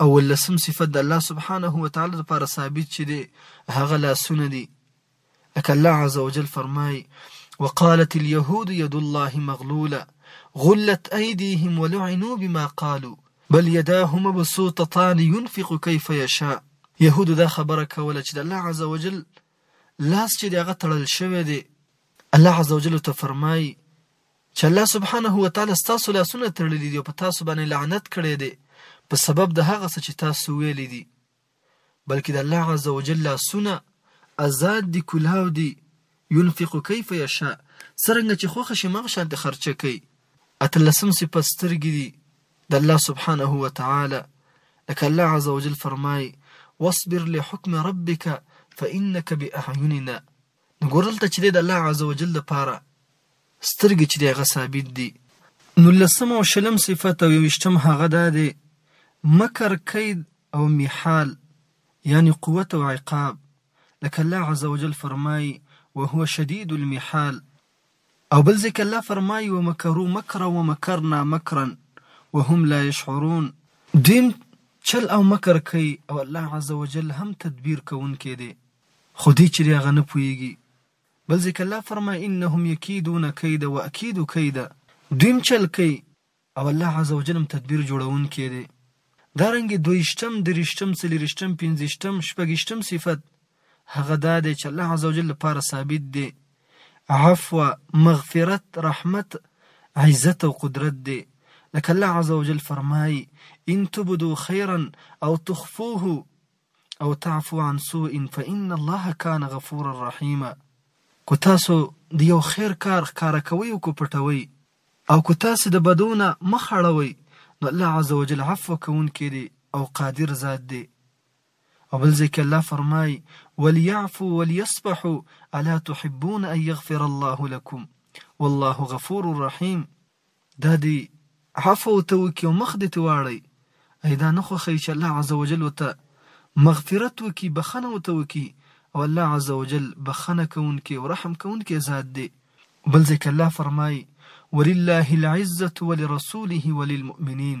اوولسم صفت د الله سبحانه وتعالی لپاره ثابت چې دی هغه لاسونه دي لکه الله عز وجل فرمایي وقالت اليهود يد الله مغلوله غلت ايديهم ولعنوا بما قالوا بل يداه مبسوطتان ينفق كيف يشاء يهود دا خبره کوله چې د الله عز وجل لاس چې دغه تړل شوی دی الله عز وجل ته فرمایي چې الله سبحانه وتعالی ستاسو لاسونه تړلي دي او په تاسو باندې لعنت کړی دی په سبب د هغه څه چې تاسو ویلي دي بلکې د الله عز وجل لاسونه آزاد دي کلاو دي ينفق کیف یشاء څرنګه چې خوښه شي مغ شانت خرچه کوي اتلسم صفت سترګې دي د الله سبحانه و تعالی لکه الله عز وجل فرمای واصبر لحكم ربك فإنك بأعيننا نو ګورلته چې دی د الله عز وجل لپاره سترګې چې دی هغه ثابت دي نولسم او شلم صفت او یوشتم هغه دا دی مکر کید او میحال یعنی قوت او عقاب لکه الله عز وجل فرمایي وهو شدید المیحال او بل ځکه الله فرمایي ومکرو مکرا ومکرنا مکرا وهم لا یشعرون دیم چل او مکر کوي او الله عز وجل هم تدبیر کوونکی دی خو دی چېرې هغه نه پوهېږي. بل ځای کې الله فرمايي، انهم یکیدون کیدا واکید کیدا، دوی هم چل کوي او الله عزوجل هم تدبیر جوړونکی دی. دارنګه دویشتم، دریشتم، څلېرشتم، پنځشتم، شپږشتم صفت هغه دا دی چې الله عزوجل لپاره ثابت دی، عفو، مغفرت، رحمت، عزت او قدرت دی. لکه الله عزوجل فرمايي، ان تبدوا خیرا او تخفوه، او تعفو عن سوء فان الله کان غفورا رحیما که تاسو د یو خیر کار ښکاره کوئ او که پټوئ او که تاسو د بدو نه مخ اړوئ نو الله عز وجل عفو کوونکی دی او قادر ذات دی او بل ځای کې الله فرمایي وليعفو وليصفحو الا تحبون ان يغفر الله لكم والله غفور رحيم دا دی عفو ورته وکړي او مخ دې ترې واړوي، ایا دا نه خوښوي چې الله عزوجل ورته مغفرت وکړي، بخښنه ورته وکړي او الله عزوجل بخښنه کوونکی او رحم کوونکی ذات دی، بل ځای کې الله فرمايي، ولله العزة ولرسوله وللمؤمنين،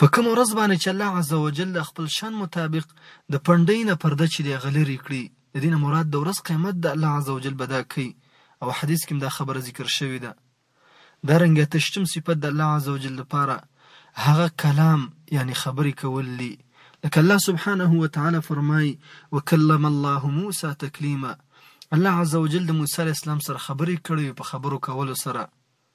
په کومه ورځ باندې چې الله عزوجل د خپل شان مطابق د پنډۍ نه پرده چې دی هغه لرې کړي د دې نه مراد د ورځ قیامت ده الله عزوجل به دا کوي او حدیث کې هم دا خبره ذکر شوې ده دا رنګ اتشتم صفت د الله عزوجل لپاره هغه کلام یعنی خبرې کول دي لکه الله سبحانه وتعالی فرمایي وکلم الله موسی تکلیما الله عزوجل د موسی علیه السلام سره خبرې کړې په خبرو کولو سره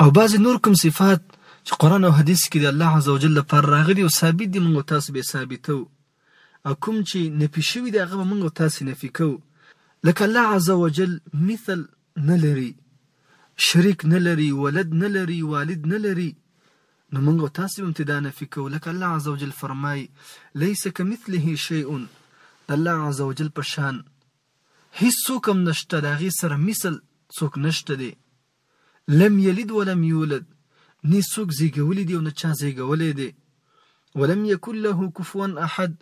او بعضې نور کوم صفات چې قرآن او حدیث کې د الله عز وجل لپاره راغلي او ثابت دي موږ تاسو به ثابتو او کوم چې نفي شوي دي هغه به موږ تاسو نفي کوو لکه الله عز وجل مثل نه لري شریک نه لري ولد نه لري والد نه لري نو موږ تاسو هم دا نفي کوو لکه الله عز وجل فرمای ليس كمثله شيء الله عز وجل په شان هیڅ څوک هم نشته د هغې سره مثل څوک نشته دی لم یلد ولم یولد نه څوک زیږولی دی او نه چا زیږولی دی ولم یکن له کفوا احد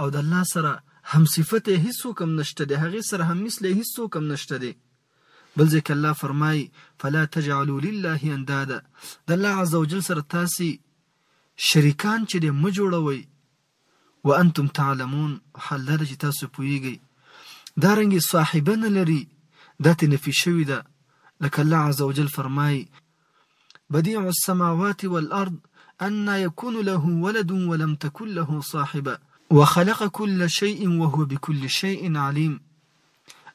او د الله سره هم صفت هیڅ څوک هم نشته دی هغې سره هم مثل هیڅ څوک هم نشته دی بل ځای کې الله فرمایي فلا تجعلوا لله اندادا د الله عزوجل سره تاسو شریکان چې د مجوړوي وانتم تعلمون حال دا ده چې تاسو پوهیږئ دا رنګ صاحبه نه لري دا ته نفي شوی ده لکه الله عز وجل فرمایي بديع السماوات والارض ان يكون له ولد ولم تكن له صاحبه وخلق كل شيء وهو بكل شيء عليم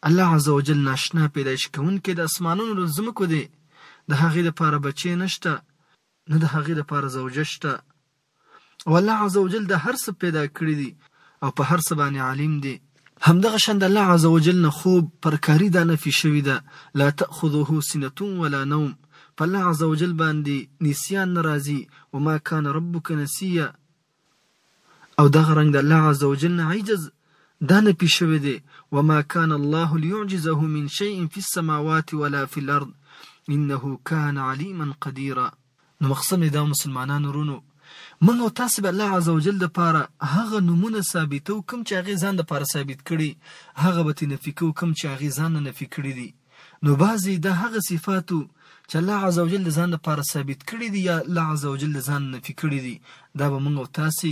الله عز وجل ناشنا پیدایش کوونکی د اسمانونو د ځمکو دی د هغې لپاره بچی نشته نه د هغې لپاره زوجه شته او الله عزوجل د هر څه پیدا کړي دي او په هر څه باندې عالم دی. همدغه شان د الله عزوجل نه خوب پر کاري دا نفي شوي ده، لا تأخذه سنة ولا نوم، په الله عزوجل باندې نسیان نه راځي، وما کان ربک نسیا، او دغه رنګ د الله عزوجل نه عجز دا نفي شوي دی، وما کان الله لیعجزه من شیء فی السماوات ولا فی الارض انه کان علیما قدیرا. نو مقصد مې دا مسلمانانو ورونو موږ او تاسې به الله عز وجل دپاره هغه نومونه ثابتو کوم چې هغې ځان دپاره ثابت کړي هغه به ترې نفي کوو کوم چې هغې ځان نه نفي کړي دي نو بعضې دا هغه صفات وو چې الله عز وجل د ځان دپاره ثابت کړي دي یا الله عز وجل د ځان نه نفي کړي دي دا به موږ او تاسې